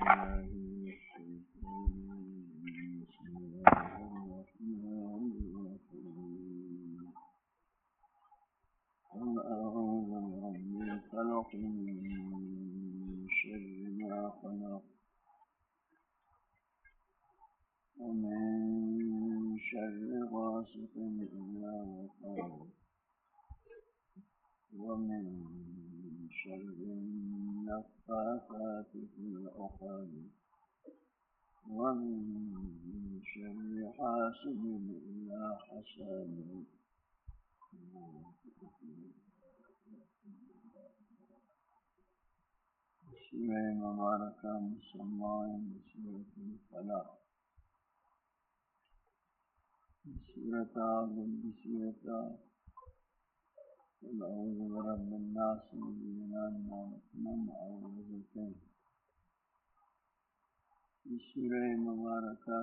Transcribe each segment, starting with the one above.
Eh, شر حاسد إلا حسد سورة مبارکہ مسلمان سورة الفلاح سورة عظم سورة قل أعوذ برب الناس من جنان مالك من أعوذ بكين سورة مبارکہ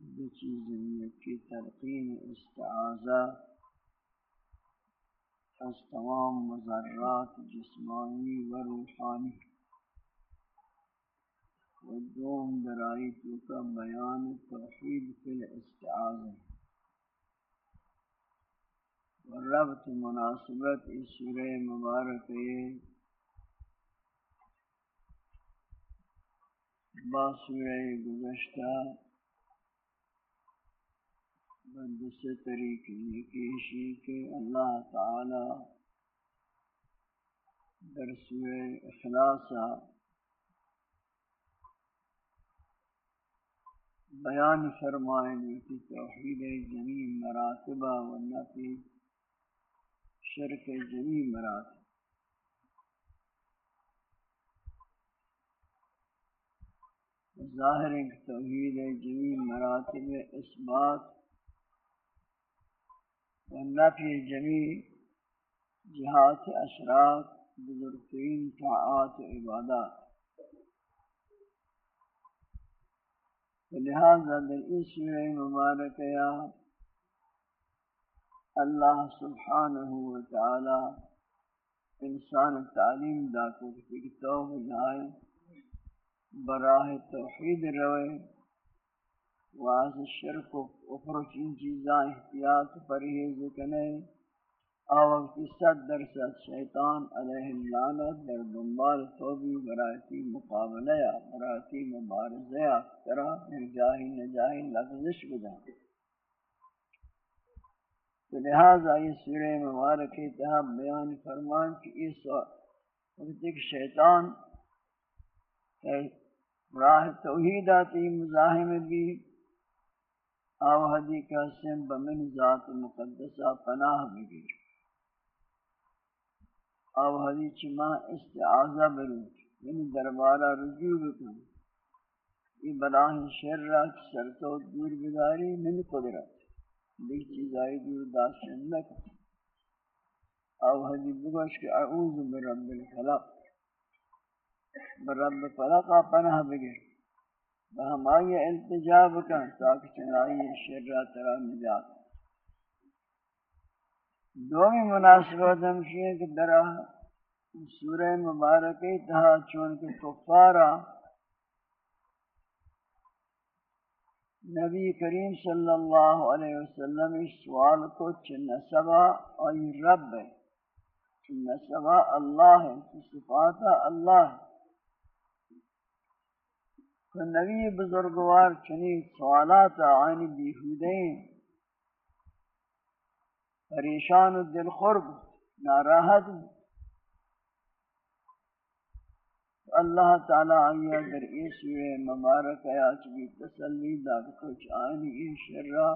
دو چیزیں کی تلقین استعاذہ از تمام مذرات جسمانی و روحانی. و دوم درائی تو کا بیان توحید فی الاستعاذہ و ربط مناسبت اس سورہ مبارکہ با سورہ گزشتہ بندس طریقے کیشی کہ اللہ تعالی در سورہ اخلاصہ بیان فرمائیں کہ توحید جمیع مراتبہ و نفی شرک جمیع مراتبہ ظاہر توحید جمی مراتب اثبات و نفی جمی جہات اشراق، بزرگترین طاعات و عبادات۔ لہذا در اس سورہ مبارکہ اللہ سبحانہ و تعالی انسان تعلیم دا کو کہ توبہ جائے براہ توحید روئے۔ واز شرک و افر چین چیزاں احتیاط پرہیز کنے آوقت صد درصد شیطان علیہ اللعنت در دنبال توبی برایتی مقابلہ یا برایتی مبارزہ یا طرح نجاہی نجاہی لفظش بدا تو لہذا یہ سورہ مبارک اتحاب بیان فرمان کہ اس وقت ایک شیطان راہ توحید آتی مزاحم بھی آوہدی کا سم بمن ذات مقدسہ پناہ بھی آوہدی چما استعاذہ برو یعنی دربارہ رجوع بکن۔ یہ بلاہ شر را سرتو دور بداری من قدرت۔ دیکھ چیز آئی دور داشتن لکن آوہدی بگوش کہ اعوذ برب الخلق برب فلقا پناہ بگیر۔ بہم آئی التجاب کن تاکہ چنائی شر ترا نجات دومی مناسبت ہمشی ہے کہ درہ سورہ مبارکی تہا چونکہ کفارہ نبی کریم صلی اللہ علیہ وسلم اس سوال کو چن سبا اور رب ہے چن سبا اللہ ہے صفات اللہ ہے۔ تو نبی بزرگوار چنی سوالات آئین بیہودیں پریشان و دل خرب ناراحت اللہ تعالی آئیہ در ایسوے مبارک آیات بھی تسلی داد کچھ آئین این شرہ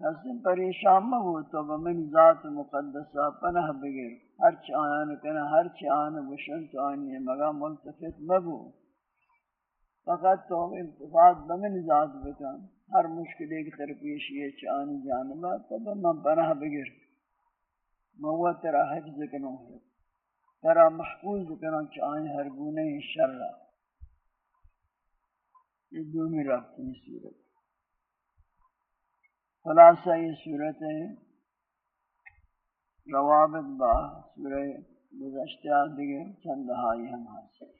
حسن پریشان مگو تو بمن ذات مقدسہ پناہ بگیر. ہر چاہاں کنا ہر چاہاں بشن تو آنی مگا ملتفت مگو۔ فقط تو التفات بمن ذات بکن۔ ہر مشکل ایک ترپیش یہ چانی جانبا تو من پناہ بگر موہ ترا حفظ کنو ہے ترا محفوظ کنو چانی ہر گونے شر۔ را یہ دومی رابطی صورت۔ خلاصہ یہ صورت ہے۔ روابط با سورہ گزشتہ دیگے چند ہائی ہم حاصل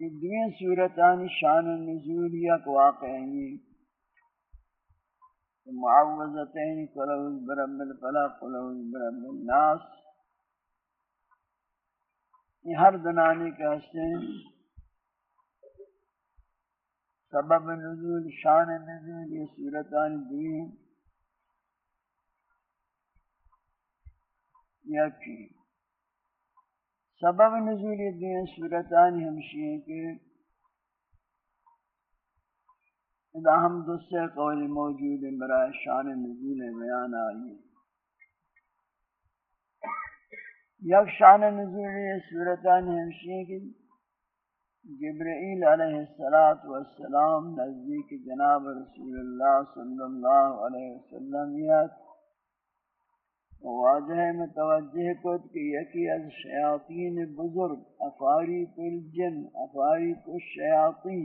یہ دویں صورتان شان نزول یک واقع واقعی معوضتین قلوز برب الفلق قلوز برب الناس یہ ہر دنانی کے حسن سبب نزول، شان نزول، یہ صورتان دویں یکی سبب نزول دین صورتان ہمشی ہیں کہ اذا ہم دوسرے قول موجود ہیں برای شان نزول بیان آئی یک شان نزول صورتان ہمشی ہیں کہ جبرائیل علیہ السلام نزدیک جناب رسول اللہ صلی اللہ علیہ وسلم یاد واجہ متوجہ کت کہ یکی از شیاطین بزرگ افاری کل جن افاری کل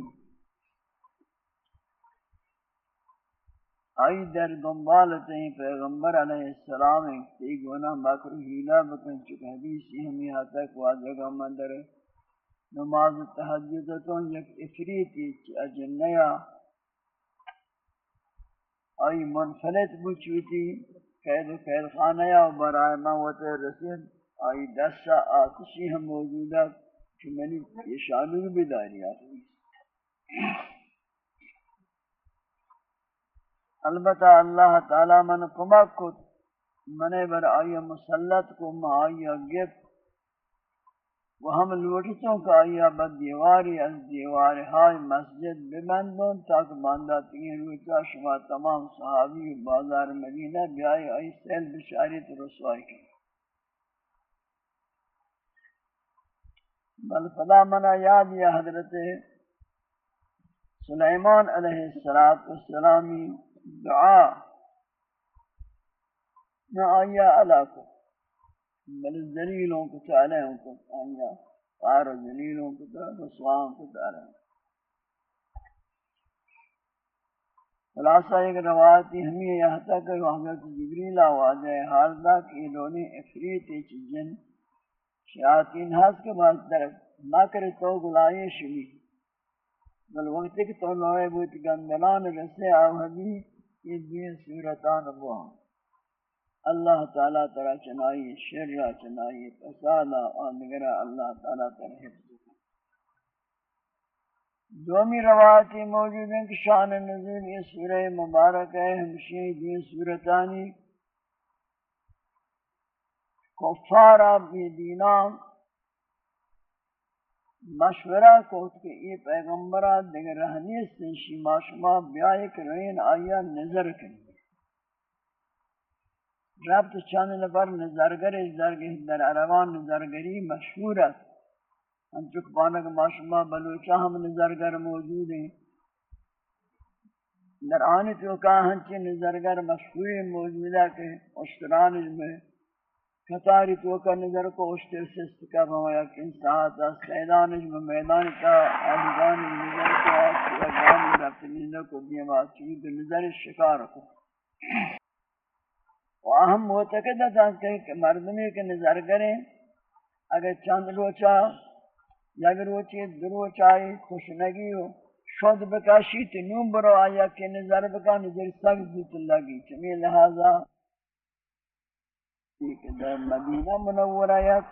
آئی در دنبالت ہیں پیغمبر علیہ السلام تی گونا مکر ہیلا بکن چکہ حدیثی ہمیں یہاں تک واجہ کا مندر ہے۔ نماز تحجدتوں یک افریتی چی اجنیا آئی منفلت بچوتی قید و قید خانہ یا برائے موت رسید، آئی دسا آتشی ہم موجودہ کہ منی یہ شانو بھی داری آتی البتہ اللہ تعالی من کمک کو منے بر آئی مسلط کو ما آئی گفت و ہم لوٹتوں کا آیا بد دیواری از دیوار ہائی مسجد ببندون تاک باندھا تین روچا شما تمام صحابی و بازار مدینہ بیائی آئی سیل بشاری تو رسوائی کی بل فلا منا یاد یا حضرت سلیمان علیہ السلامی دعا. نہ آیا علا بل ذلیلوں کو چالے ہوں کو آنگا پار ذلیلوں کو تو رسوان کو چالے ہوں خلاصہ ایک روایتی ہمیں یہاں تک کہ حضرت جبریل آواز ہے حال کہ انہوں افریت جن شیاطین ہاس کے بعد طرف نہ کرے تو گلائے شلی بل وقت کہ تو نوے بوت گندلان رسے آو حدی یہ دین صورتان بوہاں اللہ تعالیٰ ترا چنائی، شرع چنائی فسادا آنگرہ اللہ تعالیٰ ترا حفظ دومی روایتی موجود ہیں کہ شان نزول یہ سورہ مبارک ہے ہمشی دین سورتانی کفارہ بی دینام مشورہ کو کہ یہ پیغمبرہ دیگر رہنی سے شما شما بیائی کرین آیا نظر کریں۔ ربط چند نفر نظرگر ازدرگی در عربان نظرگری مشہور ہے ہم چک پانک ماشما بلوچا ہم نظرگر موجود ہیں. در آنی تو کہا ہنچی نظرگر مشہور موجود ہے کہ اشتران میں کتاری تو کا نظر کو اشتر سے استقاب ہوا کہ ساعت سیدان میں میدان کا آلیگان نظر کو آسیگان رفت نظر کو دیما چوید نظر شکار کو۔ ہم معتقد ہیں کہ مردمی کے نظر کریں، اگر چند روچا یا اگر روچی دروچائی خوشنگی ہو، شد بکاشی تنوم برو آیا کہ نظر بکا، نظر سخت زیت لگی۔ چمی لہذا در مدینہ منور آیت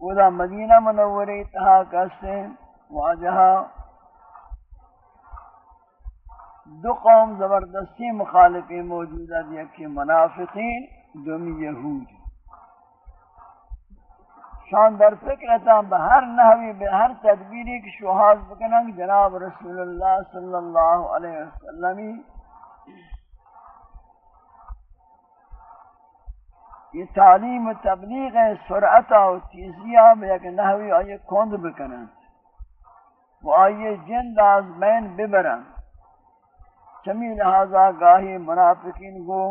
وہ دا مدینہ منوری تہا کسے واجہا دو قوم زبردستی مخالفی موجود ہے یکی منافقین، دومی یہود شان در فکرتا بہر نحوی بہر تدبیری کی شوحاز بکننگ جناب رسول اللہ صلی اللہ علیہ وسلم یہ تعلیم و تبلیغ سرعت و تیزیہ میں ایک نحوی آئیے کھوند بکنن و آئیے جند از بین ببرن چمی لہذا گاہی منافقین گو،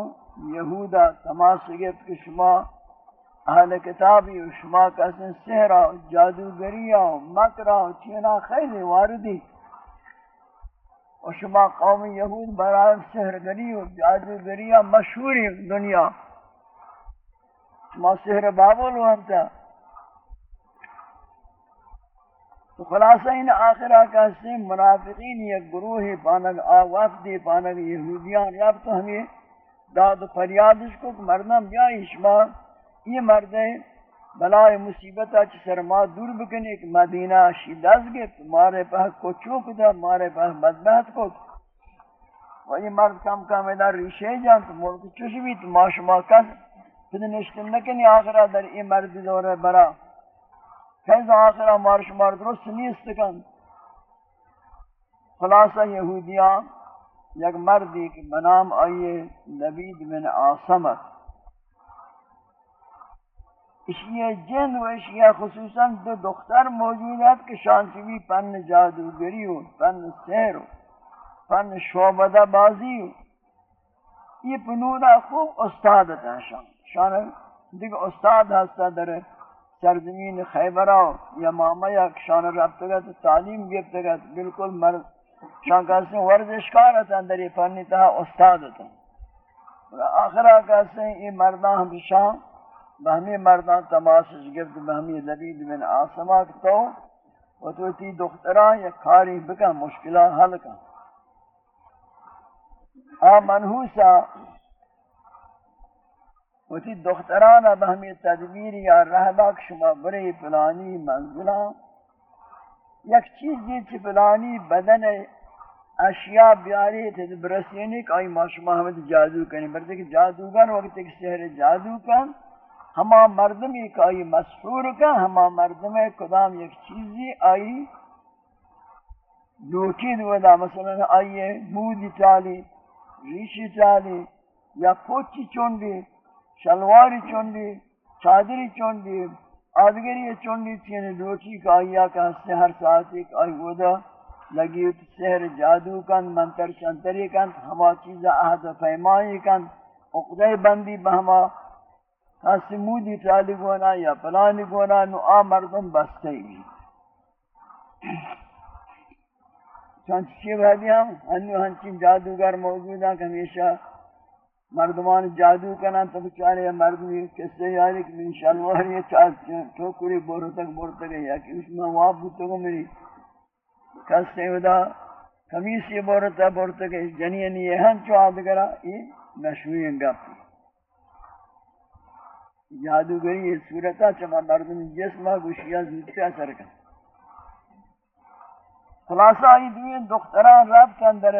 یہودا تماس گفت کہ شما، اہل کتابی و شما کسن سہرہ جادوگریہ و مکرہ و چینا خیلی واردی۔ و شما قوم یہود برای سہرگری و جادوگریہ مشہوری دنیا۔ شما سہر بابل وانتا تو خلاصہ ان آخرہ کا سے منافقین یک گروہ پانک آوافدی پانک یہودیان رب تو ہمیں داد و فریادش کو کہ مردم یا اشما یہ مرد ہے بلائے مصیبت چ سرما دور بکنے ایک مدینہ شیداز گے تمہارے پاس کو چوک دا، مارے پاس بدبہت کو۔ و یہ مرد کم کم ادھر ریشے جان تو ملک چوش بھی تو ماشما کس پھر نشتن نکنی آخرہ در این مرد دور برا۔ فیض آخرہ مارش مار درست نیست کن خلاصہ یہودیان یک مردی کہ بنام آئیے لبید من آسمت اشیاء جن و اشیاء خصوصا دو دختر موجود ہے کہ شانچوی پن جادوگری ہو پن سیر ہو پن شعبدہ بازی ہو یہ پنونا خوب استاد ہے شان شان دیکھ استاد ہستا در سرزمین خیبرہ یا ماما یا شان رفتگت تعلیم گفتگت بالکل مرد شان کہتے ہیں ورزشکار ہے اندر یہ پنی تہا استاد ہے آخرہ کہتے ہیں یہ مردان ہم شان بہمی مردان تماسش گفت بہمی لبید من آسما تو و تو تی دختران یا کاری بکن مشکلہ حل کن۔ آ منحوسا و تی دختران بہمی تدبیر یا رہبک شما بری پلانی منزلان. یک چیز یہ چی پلانی بدن اشیاء بیاری تھی برسینی کہ آئی ما شما ہمیں جادو کنی. برتے کہ جادوگر وقت ایک سہر جادو کن ہما مردم ایک آئی مسحور کا ہما مردم کدام ایک چیزی آئی لوٹی دودا مثلا آئیے مودی چالی، ریشی چالی، یا پوچی چونڈی شلواری چونڈی چادری چونڈی آدگری چونڈی چین لوٹی کا آئیا کا ہستے ہر ساتھ ایک آئی ودا لگی سحر جادو کن، منتر شنتری کن، ہما چیزا عہد فیمائی کن اقدے بندی بہما ہسی مودی چالی گونا یا پلانی گونا نو آ مردم بستے گی چانچ چی بھائی ہم انو ہنچین جادوگر موجود ہیں کہ ہمیشہ مردمان جادو کنا تو بچارے مردمی کسے یاری کہ من شلوار یہ چاہ ٹھوکری بورو تک بورو تک یا کہ اس میں واب بوتو کو میری کسے ودا کمیسی بورو تک بورو تک جنینی یہ ہن چو آدگرہ یہ مشہوری انگا پی جادوگری یہ صورتا چما مردم جسمہ گوشیا زودتا سرکا خلاصہ آئی دوئے دختران رب کے اندر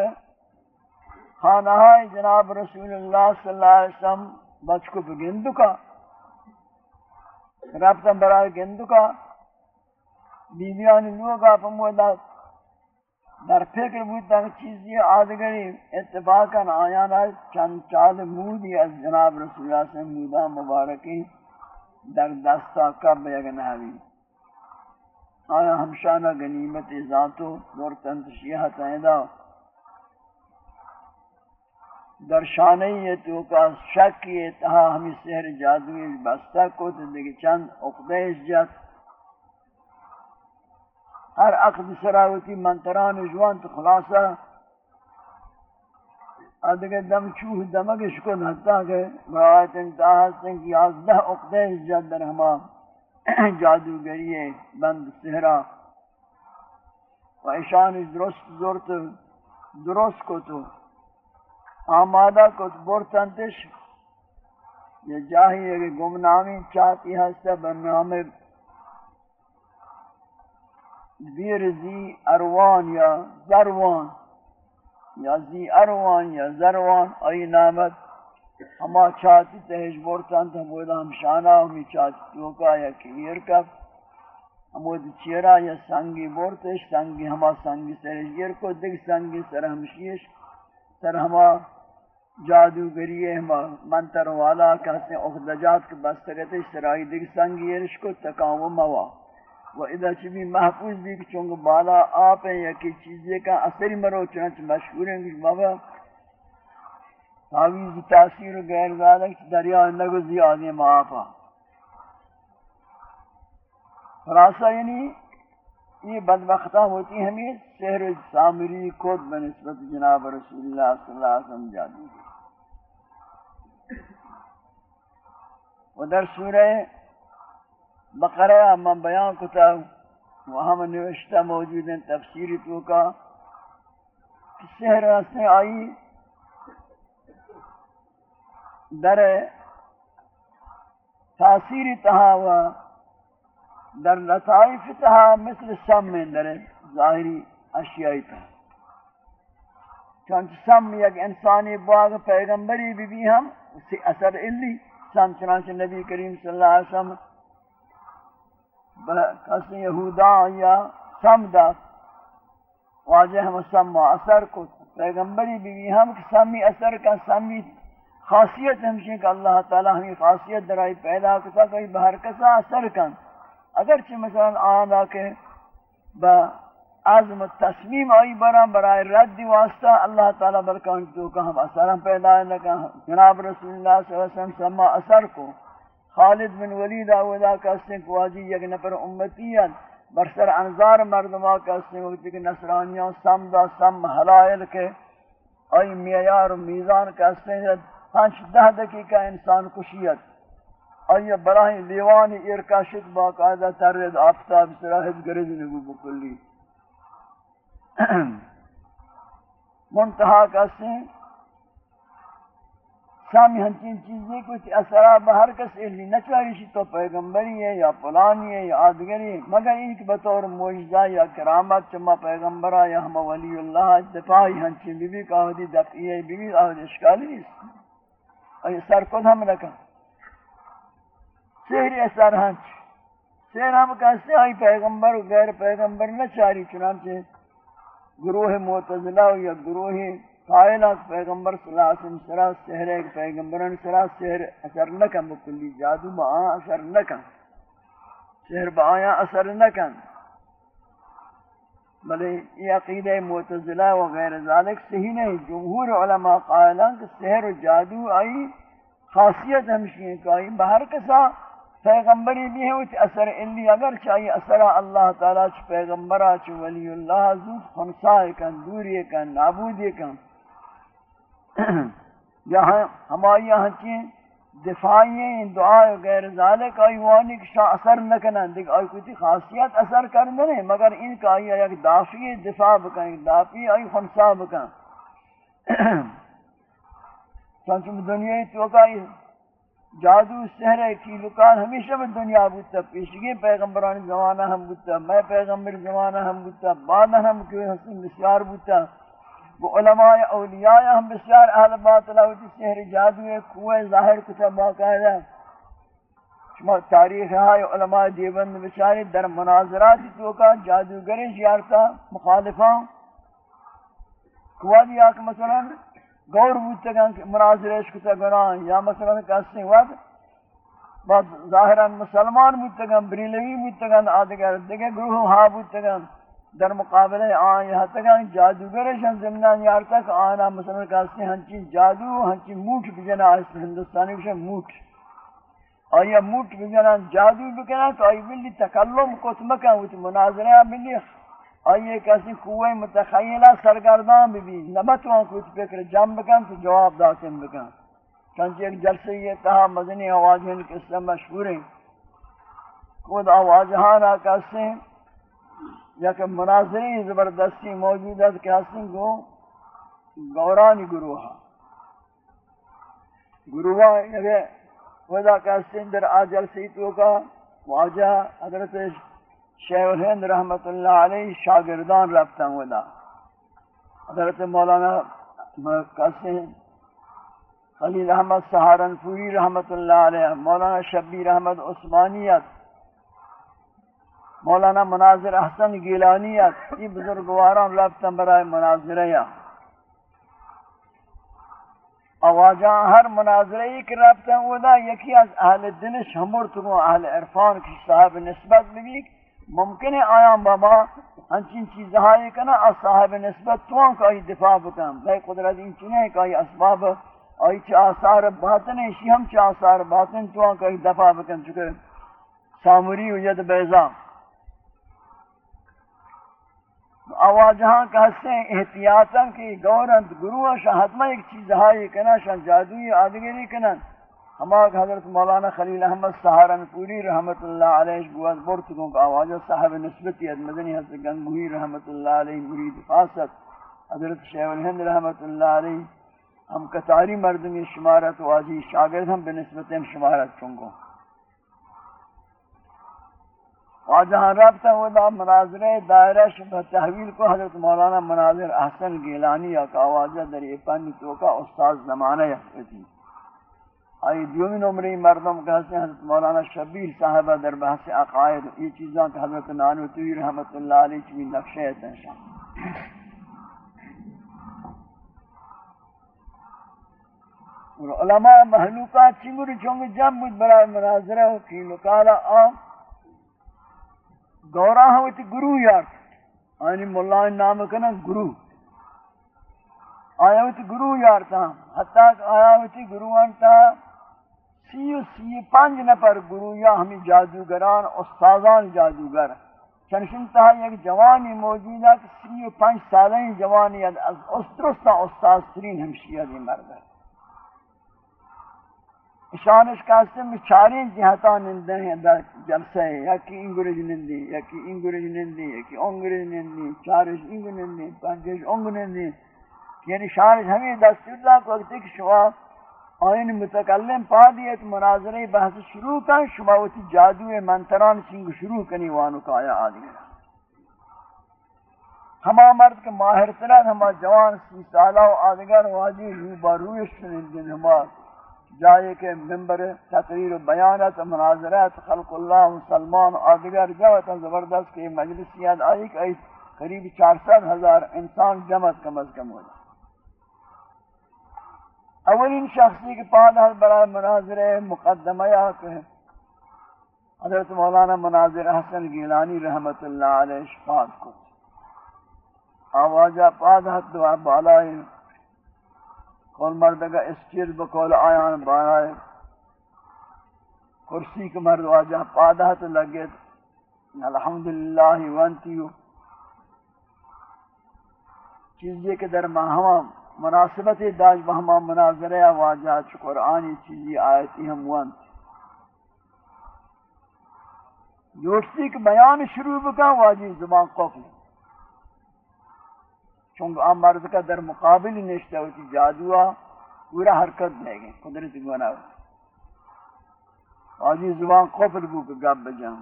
خانہ جناب رسول اللہ صلی اللہ علیہ وسلم بچ کو بگندو کا رب تن برائے گندو کا، بیویانی لوگا پمودا در فکر بود در چیزی آدگری اتفاقا آیانا چند چال مودی از جناب رسول اللہ سے مودا مبارکی در دستا کب یک نحوی آیا ہمشانہ غنیمت ذاتو دور تنتشیہ تیدا در شانئی تو کا شک یہ تہا ہمیں سحر جادوی بستہ کو تو دیکھ چند اقدیش جات ہر عقد سراوتی منتران جوان تو خلاصہ ادھے دم چوہ دمگش کو حتیٰ کہ برایت انتہا سے کہ یازدہ اقدے جد در ہما جادوگری بند سہرا و ایشان درست زورت درست کو تو آمادہ کو تو برتنتش یہ جاہی ہے کہ گمنامی چاہتی ہستا برنامه بیر زی اروان یا زروان۔ یا زی اروان یا زروان ای نامت۔ ہما چاہتی تہش بورتان تا بودا ہم شانا ہمی چاہتی توکا یا کلیر کب ہمود چیرا یا سنگی بورتش سنگی ہما سنگی سرش گیر کو دیکھ سنگی سر ہمشیش سر ہما، جادوگری ہما منتر والا کہتے ہیں اخدجات کے بستگت سرائی دیکھ سنگیرش کو تکاو موا۔ و اذا چبی محفوظ بھی کہ چونکہ بالا آپ ہیں یا کی چیزیں کا اثری مرو، چنانچہ مشہور ہیں کہ بابا تعویز تاثیر غیر ذالک دریا نگو زیادی معافا خلاصہ یعنی یہ بدبختہ ہوتی ہمیں سحر سامری کود بنسبت جناب رسول اللہ صلی اللہ علیہ وسلم جادو و در سورہ بقرہ من بیان کتا وہاں میں نوشتہ موجود ہیں تفسیری تو کا۔ سحر سے آئی۔ در تاثیر تہا و در لطائف تہا مثل سم میں در ظاہری اشیائی تہا۔ چونچہ سم یک انسانی باغ پیغمبری بھی بھی ہم اسی اثر اللی سم چنانچہ نبی کریم صلی اللہ علیہ وسلم کسی یہودا یا سم دا۔ واجہ ہم سم و اثر کو پیغمبری بھی بھی ہم سمی اثر کا سمی خاصیت ہمشہ کہ اللہ تعالی ہمیں خاصیت درائی پیدا کتا کوئی بہر کسا اثر کن۔ اگرچہ مثلا آنا کہ با عزم تصمیم آئی برا برای رد واسطہ اللہ تعالی بلکان تو کہ ہم اثر پیدا لگا جناب رسول اللہ صلی اللہ علیہ وسلم سما اثر کو خالد بن ولید اولا کہتے ہیں کہ واجی یک نفر امتیت برسر انظار مردمہ کہتے ہیں جی، کہ نصرانیاں سم دا سم حلائل کے آئی میار و میزان کہتے ہیں پانچ دہ دقیقہ انسان کشیت۔ آئی براہی لیوانی ارکاشت باقاعدہ ترد آفتاب سراحت گرد نگو بکلی. منتہا کہتے ہیں سامی ہنچین چیزیں کچھ اثرہ بہر کس اہلی نچواریشی تو پیغمبری ہے یا پلانی ہے یا آدگری ہے مگر ان کی بطور موجزہ یا کرامت چما پیغمبرہ یا ہم ولی اللہ دفاعی ہنچین بی بی کہودی دفعی ہے بی بی آہد اشکالی نہیں اور سر کد ہم رکھا سہری اثر ہنچ سہر ہم کہتے ہیں آئی پیغمبر و غیر پیغمبر نہ چاری چنانچہ گروہ معتزلہ یا گروہ قائلہ پیغمبر صلی اللہ علیہ وسلم سرا سحر ایک پیغمبران سرا سحر اثر نکن بکلی جادو با آن اثر نکن سحر با آیا اثر نکن بلے یہ عقیدہ معتزلہ و غیر ذالک صحیح نہیں جمہور علماء قائلان کہ سحر و جادو آئی خاصیت ہمشی ہے کہ آئی بہر کسا پیغمبری بھی ہے وچ اثر الی اگر چاہیے اثر اللہ تعالی چ پیغمبرہ چ ولی اللہ، زود خنسائے کن، دوری کن، نابودی کن۔ جہاں ہماری یہاں چین دفاعی دعائے غیر ذالک، آئی وانی کشا اثر نکنن دیکھ، آئی کوئی خاصیت اثر کرنے نہیں، مگر ان کا آئی ایک دافعی دفاع بکن، ایک دافعی آئی خنسا بکن۔ چونچہ دنیا تو کا جادو سحر کی لکان ہمیشہ میں دنیا بودتا، پیشگی پیغمبرانی زمانہ ہم بودتا، میں پیغمبر زمانہ ہم بودتا، بعد ہم کیوں حسن بسیار بودتا۔ وہ علماء اولیاء ہم بسیار اہل باطلہ ہوتی سحر جادو ہے کوئے ظاہر کتب باقاعدہ شما تاریخ ہے، علماء دیوبند بچاری در مناظرات تو کا جادوگری زیارتا مخالفاں کوئی آکھ مثلا گور بودتگان مناظرش کتا گناہ، یا مثلا کسی وقت بعد ظاہرا مسلمان بودتگان بریلوی بودتگان آدگر دیگه گروہ ہا بودتگان در مقابلے آن یہاں تگان جادوگرشن زمنان یارتک آنا مثلا کسی ہنچی جادو، ہنچی موٹ بجنا اس ہندوستانی کشن موٹ آیا موٹ بجنا جادو بکنا تو آئی بلی تکلم کتمکن وچ مناظرہ بلی آئیے کسی قوی متخیلہ سرگردان بھی بھی۔ نبتوان کچھ فکر جم بکن تو جواب داتن بکن۔ چنچہ ایک جلسے یہ تہا مدنی آوازین قصہ مشہور ہیں۔ خود آوازہان آکاس ہیں۔ یا کہ مناظری زبردستی موجود ہے کہ حسن کو گورانی گروہ۔ گروہ یہ خدا کہتے ہیں در آجل سیتوں کا واجہ حضرت شیخ الہند رحمت اللہ علیہ شاگردان رفتن ودا۔ حضرت مولانا قاسم خلیل احمد سہارنپوری رحمت اللہ علیہ، مولانا شبیر احمد عثمانیت، مولانا مناظر احسن گیلانیت یہ بزرگواران رفتن برای مناظرہ آواجاں ہر مناظرے کی رابطہ ودا، یکی از اہل دل شمر اہل عرفان کی صاحب نسبت بھی ممکن ہے آیا بابا ہنچین چیز ہائے کنا از صاحب نسبت تو کا دفاع بکن بے قدرت ان چنے کا اسباب آئی چا آثار باطن ہے شی ہم چا آثار باطن تو کا دفاع بکن چکے سامری و ید بیضا آواجہاں کہتے ہیں احتیاطاً کی گورند گروہ شاہ حتمہ ایک چیز ہائی کنا شاہ جادوی آدگری کنا ہمارے حضرت مولانا خلیل احمد سہارن پوری رحمت اللہ علیہ گواز برتگوں کا آواجہ صاحب نسبتی اد مدنی حضرت گنگوہی رحمت اللہ علیہ مرید فاسد، حضرت شیخ الہند رحمت اللہ علیہ، ہم کتاری مردمی شمارت واجی شاگرد ہم بنسبت ہم شمارت چونگوں۔ جہاں رابطہ دا مناظر دائرہ شبہ تحویل کو حضرت مولانا مناظر احسن گیلانی یا کاواجہ در پانی تو استاذ زمانہ یحفظی آئی دیومی نمری مردم کہتے ہیں حضرت مولانا شبیر صاحبہ در بحث عقائد یہ چیزاں کہ حضرت نانوتوی رحمت اللہ علیہ چوی نقشہ تنشان علماء محلوقات چنگر چونگ جمع بود برای مناظرہ کی لکالا آم گورا ہوتی گرو یار آنی مولا نام کنا گرو آیا ہوتی گرو یار تا؟ حتی آیا ہوتی گرو انتا سی و سی پانچ نفر گرویا ہمیں جادوگران استاذان جادوگر۔ چنشن تہا یک جوانی موجود ہے کہ سی و پانچ سالیں جوانی از استرستا استاذ ترین ہمشیہ دی مرد ہے۔ شانش کاستے میں چاریں جہتاں نندے ہیں در جلسے یا کی انگریج نندی یا کی انگریج نندی یا کی انگریج نندی، چارش انگ نندی پانچش انگ نندی۔ یعنی شانش ہمیں دستور دا کو اگتے کہ شما آئین متکلم پا دیت مناظرہ بحث شروع کن شما وتی جادو منتران سنگ شروع کنی وانو کا آیا آدھی ہما مرد کے ماہر ترد ہما جوان سی سالہ و آدھگر واجی رو بارویش سنندن ہما جائے کہ ممبر تقریر و بیانت و مناظرات خلق اللہ مسلمان آدگر جوت زبردست کہ مجلس یاد آئی کہ قریب چار سات ہزار انسان جمعت کم از کم ہو جائے اولین شخصی کے پاد ہے برای مناظر مقدمہ یا کہ حضرت مولانا مناظر حسن گیلانی رحمت اللہ علیہ شفاعت کو آوازہ پاد ہے دعا بالائی کول مردگا اسچیر بکول آیان بارائے کرسی کے مرد واجہ پادہ تو لگے الحمدللہ وانتیو چیزی کے در ماہما مناسبت داج بہما مناظرہ واجہ چھ قرآنی چیزی آیتی ہم وانت یوٹسی کے بیان شروع بکا واجی زبان قفل۔ چونکہ آم مرد کا در مقابل نشتا ہوتی جادوا پورا حرکت لے گئے قدرت گونا ہوتی۔ واجی زبان قفل بو کہ گب بجاؤں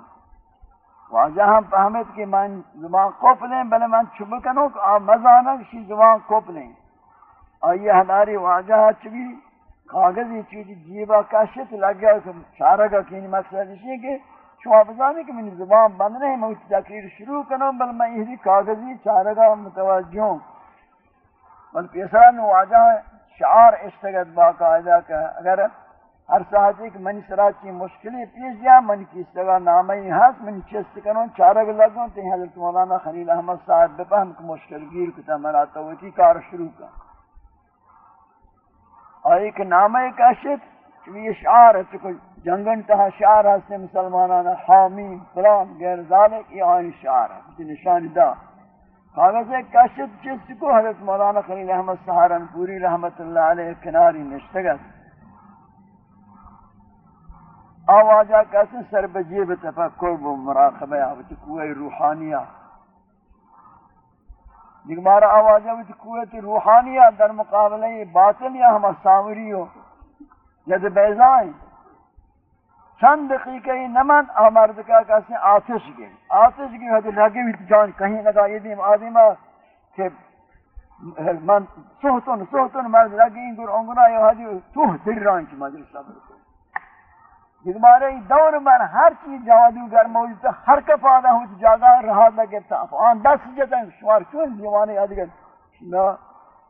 واجہ ہم فہمت کہ من زبان قفلیں بلے من چھبکنوں کہ آم مزانا کسی زبان قفلیں آئیے ہماری واجہ چبی کاغذی چیزی جیبا کشت لگ گیا کہ چارگا کینی مقصد اسی ہے کہ شما بزانی کہ منی زبان بند نہیں میں اس تقریر شروع کروں بل میں یہ کاغذی چارگاہ متوجہ ہوں۔ بل پیسرا نواجہ شعار اشتگت باقاعدہ کہ اگر ہر ساعتی کہ منی سراچی مشکلی پیش جا، منی کی استگاہ نامی ہست، منی چست کروں چارگ لگوں تو حضرت مولانا خلیل احمد صاحب بپہم کہ مشکل گیر کتا منا توتی کار شروع کر اور ایک نامی کاشت یہ شعار ہے کوئی جنگن تہا شعر ہے مسلمانان حامی فلان غیر ذالک، یہ آئین شعر ہے، یہ نشان دا۔ کاغذ کشت چیز کو حضرت مولانا خلیل احمد سہارن پوری رحمت اللہ علیہ کناری نشتگت آوازہ کیسے سر بجیب تفکر و مراقبہ آوازہ کوئی روحانیہ۔ دیکھ مارا آوازہ آوازہ قوت روحانیہ در مقابلہ باطل ہم سامری ہو۔ ید بیزائیں چند دقیقے نمن آمرد کا کسی آتش گئے آتش گئے حدی لگے بھی جان کہیں لگا یہ دیم آدم کہ من سوہتن سوہتن مرد لگے انگر انگنا یہ حدی توہ در رانچ مجلس صبر کو یہ مارے دور میں ہر چیز جوادوگر موجود ہے ہر کف آدھا ہوں جاگا رہا لگے تا آن دس جتن شمار کیوں دیوانے آدھگر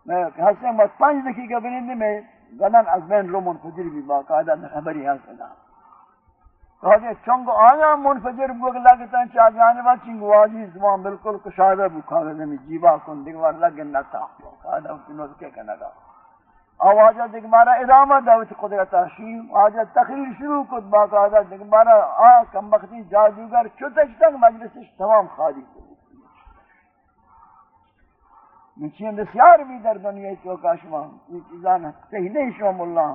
میں حسن مت پانچ دقیقہ بنیندے میں گنن از بین رو منفجر بھی باقاعدہ خبری ہے صدا کہتے چنگ آیا منفجر بوگ لگتا ہے چاہ جانبا چنگ واجی زمان بالکل کشادہ بکھاگا زمین جیبا کن دیگوار لگن نتا باقاعدہ کنوز کے کنگا آوازہ دیکھ ادامہ دعوت قدرت حشیم آجا تقریر شروع کت باقاعدہ دیکھ مارا آہ کم بختی جادوگر چھتش تک مجلسش تمام خالی کن. نچین بسیار بھی در دنیا چوکا شما یہ چیزان صحیح نہیں شما اللہ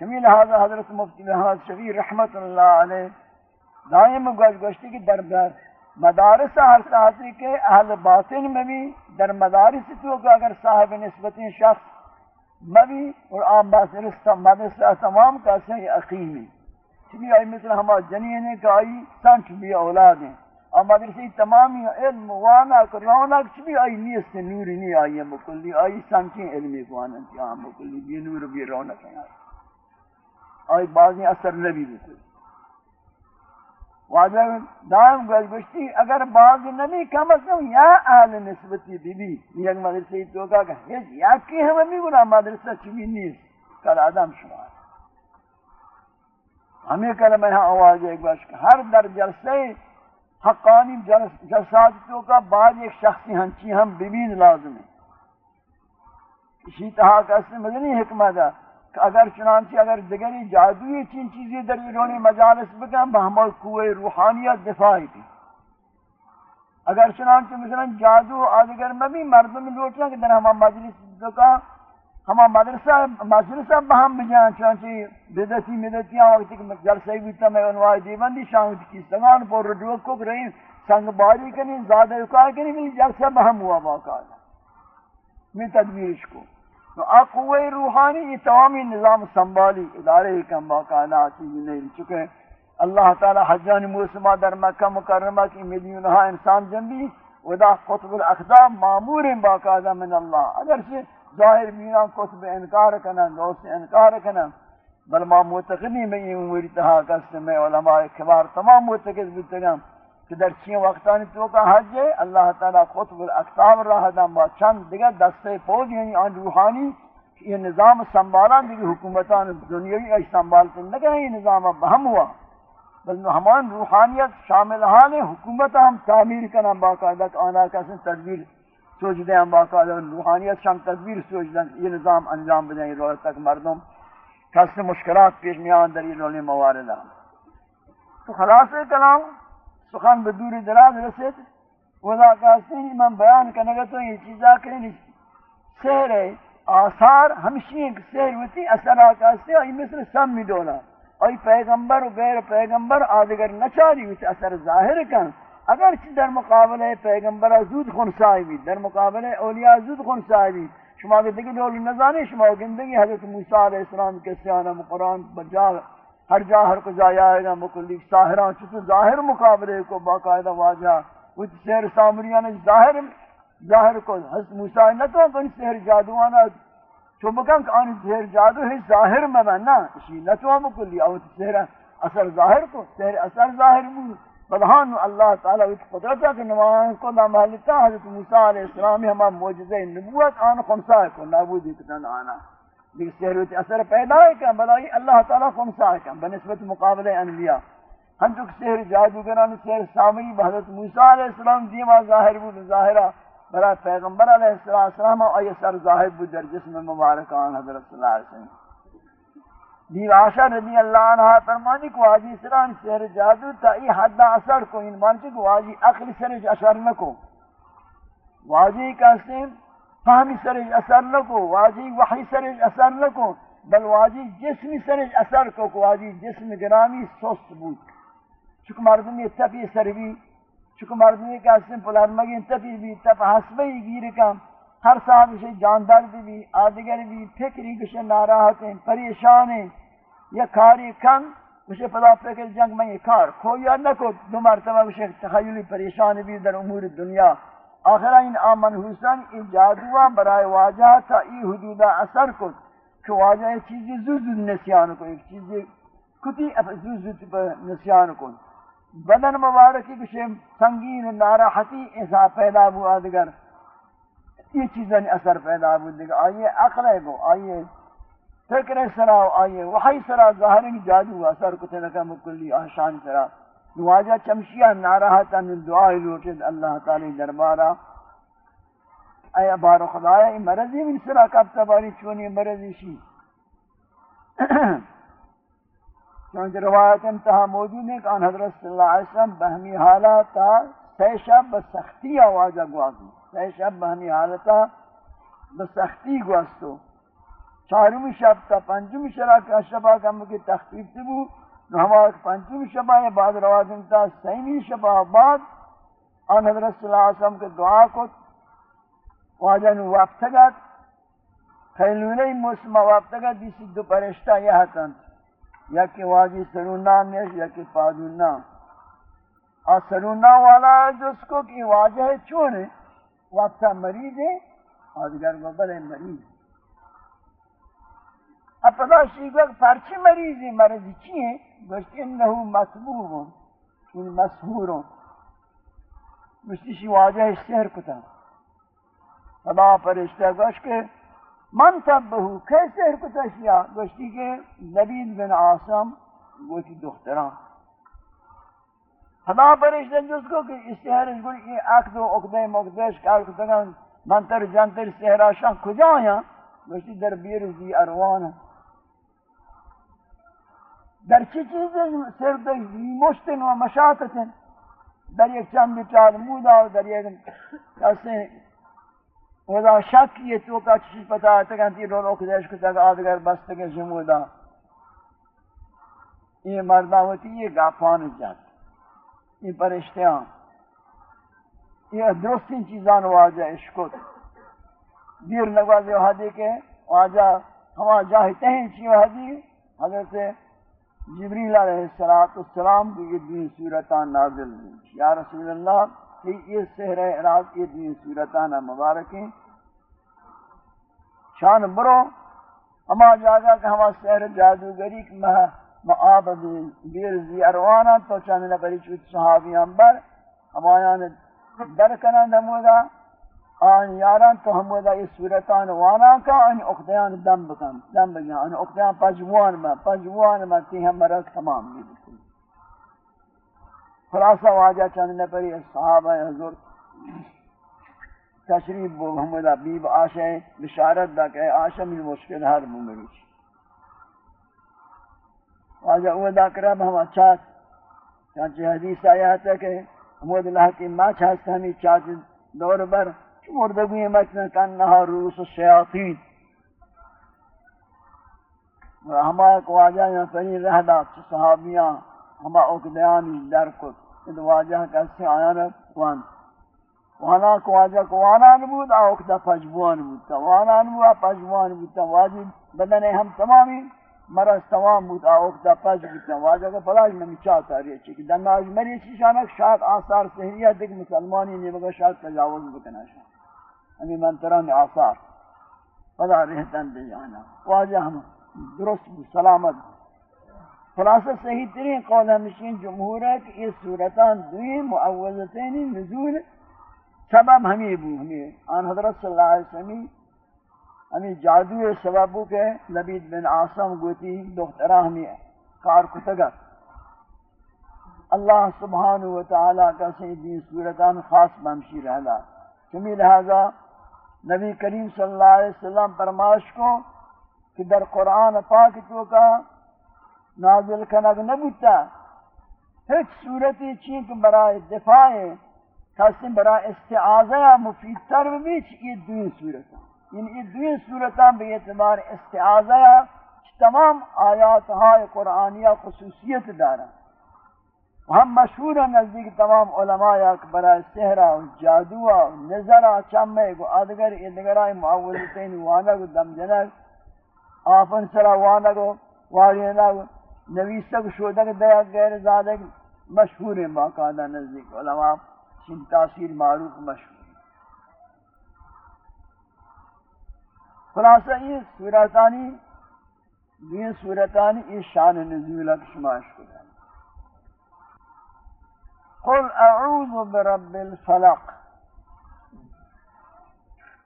شمی لہذا حضرت مفتی لحاظ شفی رحمت اللہ علیہ دائم گوش گوشتی کی در در مدارس ہر ساتھی کے اہل باطن میں بھی در مدارس تو اگر صاحب نسبتی شخص مبی اور آم عام باسرس مدرسہ تمام کا سے عقیمی۔ چلی آئی مثل ہما جنین کا آئی سنٹ بھی اولاد ہیں۔ اور مدرسی تمامی علم وانا رونق چبی آئی نیست، نوری نہیں آئی ہے مکلی آئی سنچیں علمی وانا چاہاں مکلی بھی نور بھی رونق ہے آئی آئی بعضی اثر نبی بکل۔ واجہ دائم گوش اگر بعض نبی کم از کم یا اہل نسبتی بی بی یک مدرسی تو کہا کہ ہیچ یا کی ہمیں بھی گنا مدرسہ چبی نیست کل آدم شما۔ ہمیں کلمہ یہاں آواز ایک باش کہ ہر در جلسے حقانی جلسات تو کا بعد ایک شخصی ہنچی ہم ببین لازم ہے اسی طرح کا اس نے مدنی حکمت ہے۔ کہ اگر چنانچہ اگر دگری جادوی چین چیزیں در ایرونی مجالس بکن بہمال قوہ روحانیت دفاعی تھی۔ اگر چنانچہ مثلا جادو آدگر میں بھی مردم لوٹنا کہ در ہمان مجلس کا ہما مدرسہ مدرسہ بہم بجان چانچہ بدتی مدتیاں وقتی کہ جلسہ بیتا میں انوائی دیوندی شاہد کی سگان پر رڈو کک رہی، سنگ باری کنی زیادہ اکار کنی، ملی جلسہ بہم ہوا باقاعدہ میں تدبیرش کو۔ تو اقوی روحانی یہ تمامی نظام سنبھالی، ادارے کم باقاعدہ چیزی نہیں چکے۔ اللہ تعالی حجان موسمہ در مکہ مکرمہ کی ملیون ملیونہا انسان جنبی ودا قطب الاقدام معمور باقاعدہ من اللہ۔ اگر سے ظاہر میرا کتب انکار کنا دوست انکار کنا بل ما معتقدی میں یہ اموری تہا کس میں علماء کبار تمام معتقد بیتگم کہ در چین وقتانی تو کا حج ہے، اللہ تعالی خطب الاقتاب راہ دم با چند دیگر دستے پوز یعنی آن روحانی یہ نظام سنبھالا دیگر حکومتان دنیاوی ایش سنبھالتے نگہ یہ نظام اب بہم ہوا۔ بل ہمان روحانیت شامل حال حکومت ہم تعمیر کنا باقاعدہ آنا کسی تدبیر سوچ دیں ہم باقا روحانیت شام تدبیر سوچ دیں یہ نظام انجام بدیں یہ رول تک مردم کس مشکلات پیش میان در یہ رول مواردہ تو خلاص کلام سخن بدور دراز رسید. وضا کہتے من بیان کرنے تو یہ چیزا کریں سہر آثار ہمشی ہیں کہ سہر ہوتی اثر آکاستے ہیں مثل سم می دولا اور پیغمبر و غیر پیغمبر آدگر نچاری ہوتی اثر ظاہر کن. اگر چی در مقابل پیغمبر زود خونسائی بھی در مقابل اولیاء زود خونسائی بھی شما کے دیکھ دول نظانی شما گندگی حضرت موسیٰ علیہ السلام کے سیانہ قرآن، بجا ہر جا ہر کو جائے آئے گا مکلی ساہران چطور ظاہر مقابلے کو باقاعدہ واجہ وہ سہر سامریہ نے ظاہر ظاہر کو حضرت موسیٰ نہ تو ان سہر جادوانا تو مکان کہ آنی سہر جادو ہے، ظاہر میں بنا اسی نہ تو مکلی اور سہر اثر ظاہر کو سہر اثر ظاہر مو بلہان اللہ تعالی وچ قدرت کہ نمان کو نام حالتا حضرت موسی علیہ السلام ہم معجزہ نبوت ان خمسہ کو نابود کتن آنا۔ دیکھ سہروت اثر پیدا ہے کہ بلائی اللہ تعالی خمسہ ہے بنسبت مقابلہ انبیاء. ہم جو سحر جادوگران سحر سامری حضرت موسی علیہ السلام دیما ظاہر بود ظاہرہ برای پیغمبر علیہ السلام اور یہ سر ظاہر بود در جسم مبارکان حضرت صلی اللہ علیہ وسلم. دیو آشا رضی اللہ عنہ فرمانی کو واجی سران سہر جادو تا ای حد اثر کو ان مانچے کو واجی اقل سرج اثر نکو. واجی کہتے فہمی سرج اثر نکو، واجی وحی سرج اثر نکو، بل واجی جسمی سرج اثر کو واجی جسم گرامی سست بود۔ چکہ مردمی تفی سروی چکہ مردمی کہتے پلارمگی تفی بھی تف حسبی گیر کم۔ ہر صاحب سے جاندار بھی، آدگر بھی، فکری کچھ ناراحت ہیں، پریشان ہیں۔ یا کاری کن مجھے پدا فکر جنگ میں یہ کار کھویا نہ کو دو مرتبہ مجھے تخیلی پریشان بھی در امور دنیا۔ آخرہ ان آمن حسن این جادوہ برای واجہ تا ای حدودہ اثر کو کہ واجہ ایک چیزی زود زود نسیان کو ایک چیزی کتی زود زود نسیان کو بدن مبارکی کچھ سنگین ناراحتی ایسا پیدا ہوا دیگر یہ چیزیں یعنی اثر پیدا ہو دیگا آئیے عقل ہے گو آئیے فکر سرا آئیے وحی سرا ظاہر جادو اثر کتے لکا مکلی آشان سرا. نواجہ چمشیہ ناراحتا من دعائی لوٹد اللہ تعالی دربارہ۔ اے بارو خدایا ای مرضی من سرا کب تباری چونی، مرضی شی۔ چونکہ روایت انتہا موجود ہے کہ ان حضرت صلی اللہ علیہ وسلم بہمی حالتا سی شب بسختی آوازہ گوازی۔ سی شب بہمی حالتا بسختی گوازتو۔ چارمی شب تا پنجمی شرا کا شبا کم کی تخفیف سے بو۔ نو ہوا پنجمی شبا یا بعد روازن تا سیمی شبا بعد آن حضرت صلی اللہ علیہ وسلم کے دعا کو واجہ نو وقت گت موسم وقت گت، دیسی دو پرشتہ یہ ہتن یا کہ واجی سرونا نیش، یا کہ پادونا اور سرونا والا جس کو کی واجہ چون ہے وقتا مریض ہے اور دیگر ببر مریض. اپلاشی گفت پرچی مریضی مرضی چیه؟ گفت انه مسبورون این مسهورون مستشی واجه سهر کتن خدا پرشته گوش که من تب تبهو که سهر کتش یا گوشتی که لبید بن عاصم گوشتی دختران. خدا پرشته جز کو که اس سهرش گوشت این اکد و اکده مقدش کار کتن من تر جنتر سهراشان کجا یا گوشتی در بیرزی اروانه. در چه چیزی صرف مشتن و مشاطتن در یک چند چار مودا و در یک کسی ودا شک یہ تو کا چیز پتا ہے کہ تی رول اوکدش کو تک آدگر بست کے جمودا. یہ مردہ ہوتی یہ گاپان جات یہ پرشتیاں یہ درست چیزان واجہ عشقت دیر نگوازی وحدی کے واجہ ہما جاہتے ہیں چی وحدی حضرت جبریل علیہ السلام کی یہ دین صورتان نازل ہوئی یا رسول اللہ، کہ یہ سحر اعراض کی دین صورتان مبارکیں شان برو ہما جاگا کہ ہما سحر جادوگری کی معاب بیر زی اروانا تو چاندنا پری چوت صحابیان بر ہما یعنی در کنند ہمودا آن یاران تو ہم ودا اس صورتان وانا کا ان اقدیان دم بکن، دم بگن ان اقدیان پجوان ما پجوان ما تی ہم مرض تمام بھی بکن۔ خلاصہ واجہ چند نپری صحابہ حضور تشریف بو محمد عبیب آشہ بشارت دا کہ آشہ میں مشکل ہر ممری واجہ او دا کرب ہم اچھا چانچہ حدیث آیا تھا کہ محمد اللہ کی ماں چھاستا ہمیں چاہتے دور بر مردگوی مکنہ مطلب کنہا روس الشیاطین۔ ہما ایک واجہ یہاں پری رہ دا صحابیاں ہما اکدیانی در کت۔ اد واجہ کسی آیا رکھوان وانا کو واجہ کو وانا نبود آوکتا پجبوان بودتا وانا نبود پجبوان بودتا واجب بدن ہم تمامی مرض تمام بود آوکتا پج بودتا واجہ کا فلاج نمی چاہتا رہی چکی دناج مری چیشانک شاید آثار سہریہ دیکھ مسلمانی نہیں شاید تجاوز بکنا شاید ہمیں منتران آثار. پدا رہتن دے جانا واجہ ہم. درست سلامت خلاصہ صحیح ترین قول ہمشین جمہور ہے کہ اس صورتان دوئی معوضتین نزول سبب ہمیں بو ہمیں آن حضرت صلی اللہ علیہ وسلم ہمیں جادو سببو کے لبید بن عاصم گوتی دخترہ ہمیں کار کتگت اللہ سبحانہ وتعالی کا سیدین صورتان خاص بمشی رہلا چمی لہذا نبی کریم صلی اللہ علیہ وسلم فرماش کو کہ در قرآن پاک تو کا نازل کنگ نبوتا ہیچ صورتی چین کہ برای دفاع کسی برای استعاذہ مفید تر بیچ یہ دوین صورتا۔ یعنی یہ دوین صورتا بے اعتبار استعاذہ تمام آیات ہائے قرآنیہ خصوصیت دارا ہم مشہور ہیں نزدیک تمام علماء یک برای سحرہ و جادو و نظرہ چمے کو ادگر ادگرائی معوذتین وانگو دم جنگ آفن سرا وانگو وارینگو نویسک شودک دیا غیر زادک مشہور ہیں باقاعدہ نزدیک علماء. چن تاثیر معروف مشہور خلاصہ یہ سورتانی یہ سورتانی اس شان نزولک شماش کو قل اعوذ برب الفلق.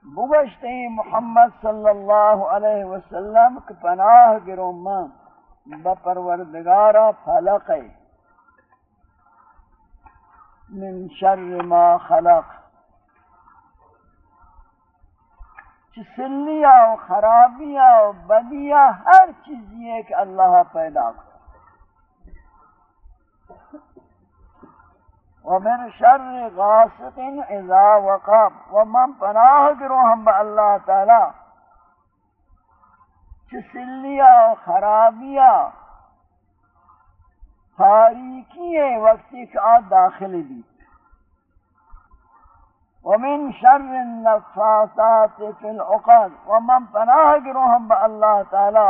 بگشتے محمد صلی اللہ علیہ وسلم کہ پناہ گرو من بپروردگارا فلق من شر ما خلق. چسلیہ و خرابیہ و بدیہ ہر چیزی ہے کہ اللہ پیدا کر. ومن شر غاسق اذا وقب ومن پناہ کرو ہم با اللہ تعالی چسلیہ و خرابیہ تاریکی وقتی کہ آت داخل بھی ومن شر النفاسات في العقد. ومن پناہ کرو ہم با اللہ تعالی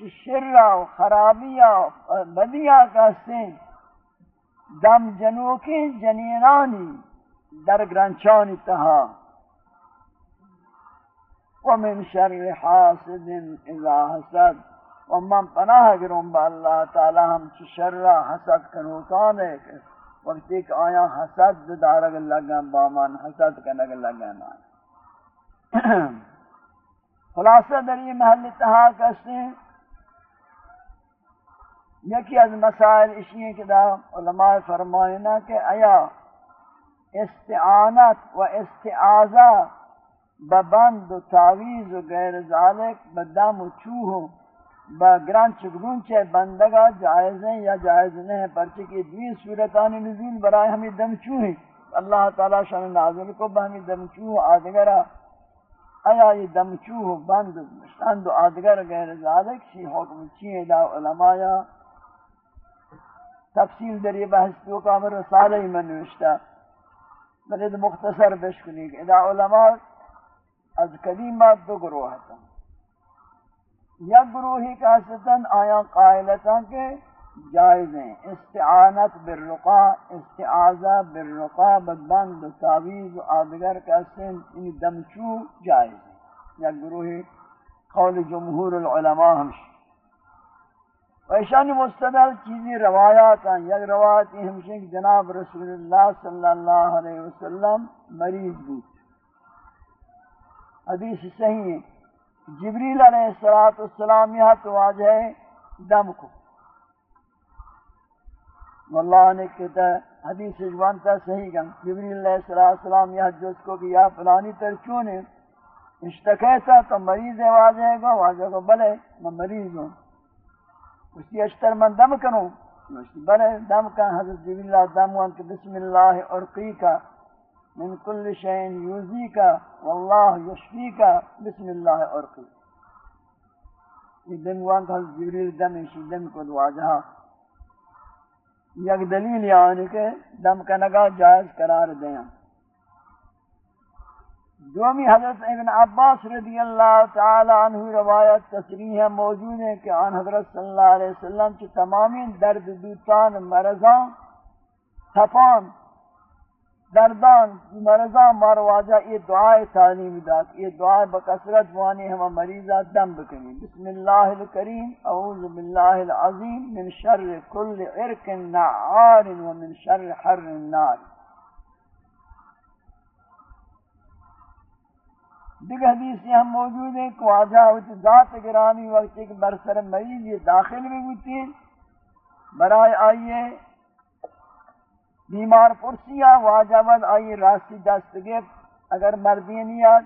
چشرہ و خرابیہ و بدیہ کا سن دم جنوکی جنینانی در گرانچانی تہا. ومن شر حاسد اذا حسد. ومن پناہ گرون با اللہ تعالی ہم چی شر حسد کنوکان ہے وقت ایک آیا حسد دارگ لگن بامان حسد کنگ لگن آیا خلاصہ در یہ محل تہا کستے یکی از مسائل اشیئے کہ دا علماء فرمائنا کہ آیا استعانت و استعاذہ ببند و تعویز و غیر ذالک بدم و چوہ با گرانچ گرونچ بندگا جائز ہیں یا جائز نہیں پرچہ کی دوی صورتانی نزول برای ہمیں دم چوہیں اللہ تعالی شان نازل کو بہمی دم چوہ آدگرہ آیا یہ دم چوہ بند مشتند و آدگر غیر ذالک شی حکم چیئے دا علماء تفصیل در یہ بحث تو کا امر رسالہ ہی میں نوشتا میں نے مختصر بشکنی کہ ادا علماء از کلیمات دو گروہ تھا یک گروہی کا ستن آیا قائلتا کہ جائز ہیں. استعانت بالرقا، استعاذہ بالرقا، بدبند و تعویز و آدگر کا سن ان یعنی دمچو جائز ہیں. یک گروہی قول جمہور العلماء ہمشہ ویشان مستدل چیزی روایات ہیں یک روایت ہمشہ کہ جناب رسول اللہ صلی اللہ علیہ وسلم مریض بود. حدیث صحیح ہے. جبریل علیہ السلام یہاں تو واجہ دم کو. واللہ نے کہتا ہے، حدیث جوانتا صحیح کن جبریل علیہ السلام یہاں جس کو کہ یا فلانی ترچون ہے اشتکیتا تو مریض ہے واجہ ہے گا واجہ کو بلے، میں مریض ہوں۔ اسی اشتر من دم کنو. بلے دم کن حضرت جبیل اللہ دم وان کہ بسم اللہ ارقی کا من کل شین یوزی کا واللہ یشفی کا بسم اللہ ارقی. یہ دم وان کہ حضرت جبریل دم اسی دم کو دعا جہاں یک دلیل یعنی کہ دم کنگا جائز قرار دیں دومی حضرت ابن عباس رضی اللہ تعالی عنہ روایت تصریح موجود ہے کہ آن حضرت صلی اللہ علیہ وسلم کی تمامی درد دوتان مرضان تفان دردان مرضان مارواجہ یہ دعائے تعلیم داد، یہ دعائے بکثرت وانی ہم مریضہ دم بکنی۔ بسم اللہ الکریم، اعوذ باللہ العظیم، من شر کل عرق نعار ومن شر حر النار۔ دیگر حدیث ہم موجود ہیں کہ واجہ ہوتی ذات گرامی وقت ایک برسر مریض یہ داخل بھی ہوتی ہیں برائے آئیے بیمار پرسیا واجہ ود آئیے راستی دست گفت اگر مردینیات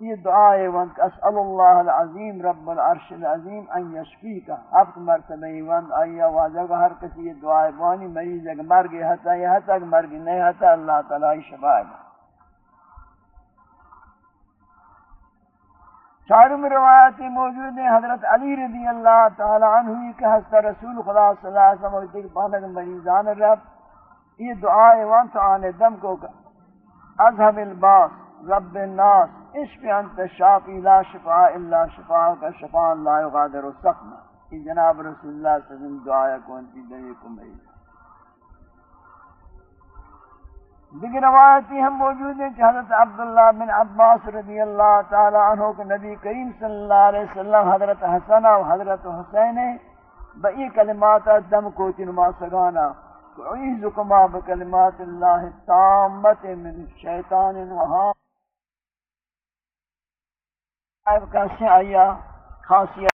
یہ دعائے وانک اسأل اللہ العظیم، رب العرش العظیم ان یشفی کا ہفت مرتبہ وانک آئیے واجہ کا ہر کسی یہ دعائے بانی مریض اگر مرگی حتا یہ حتا اگر مرگی نہیں حتا اللہ تعالی شفاء چارم روایتی موجود ہیں، حضرت علی رضی اللہ تعالی عنہ کہ حضرت رسول خدا صلی اللہ علیہ وسلم دیکھ پانک مریضان رب یہ دعائے وانت آنے دم کو اذهب الباس، رب الناس اشفی انت شافی، لا شفاء الا شفاء، کا شفاء لا یغادر سقما یہ جناب رسول اللہ صلی اللہ علیہ وسلم دعائے کون تی دعائے کو مریض دیگر روایتی ہم موجود ہیں کہ حضرت عبداللہ بن عباس رضی اللہ تعالی عنہ کہ نبی کریم صلی اللہ علیہ وسلم حضرت حسنہ و حضرت حسین بئی کلمات دم کو تنما سگانا اعیذکما بکلمات اللہ التامت من شیطان وہاں اب کیسے آیا، خاصیت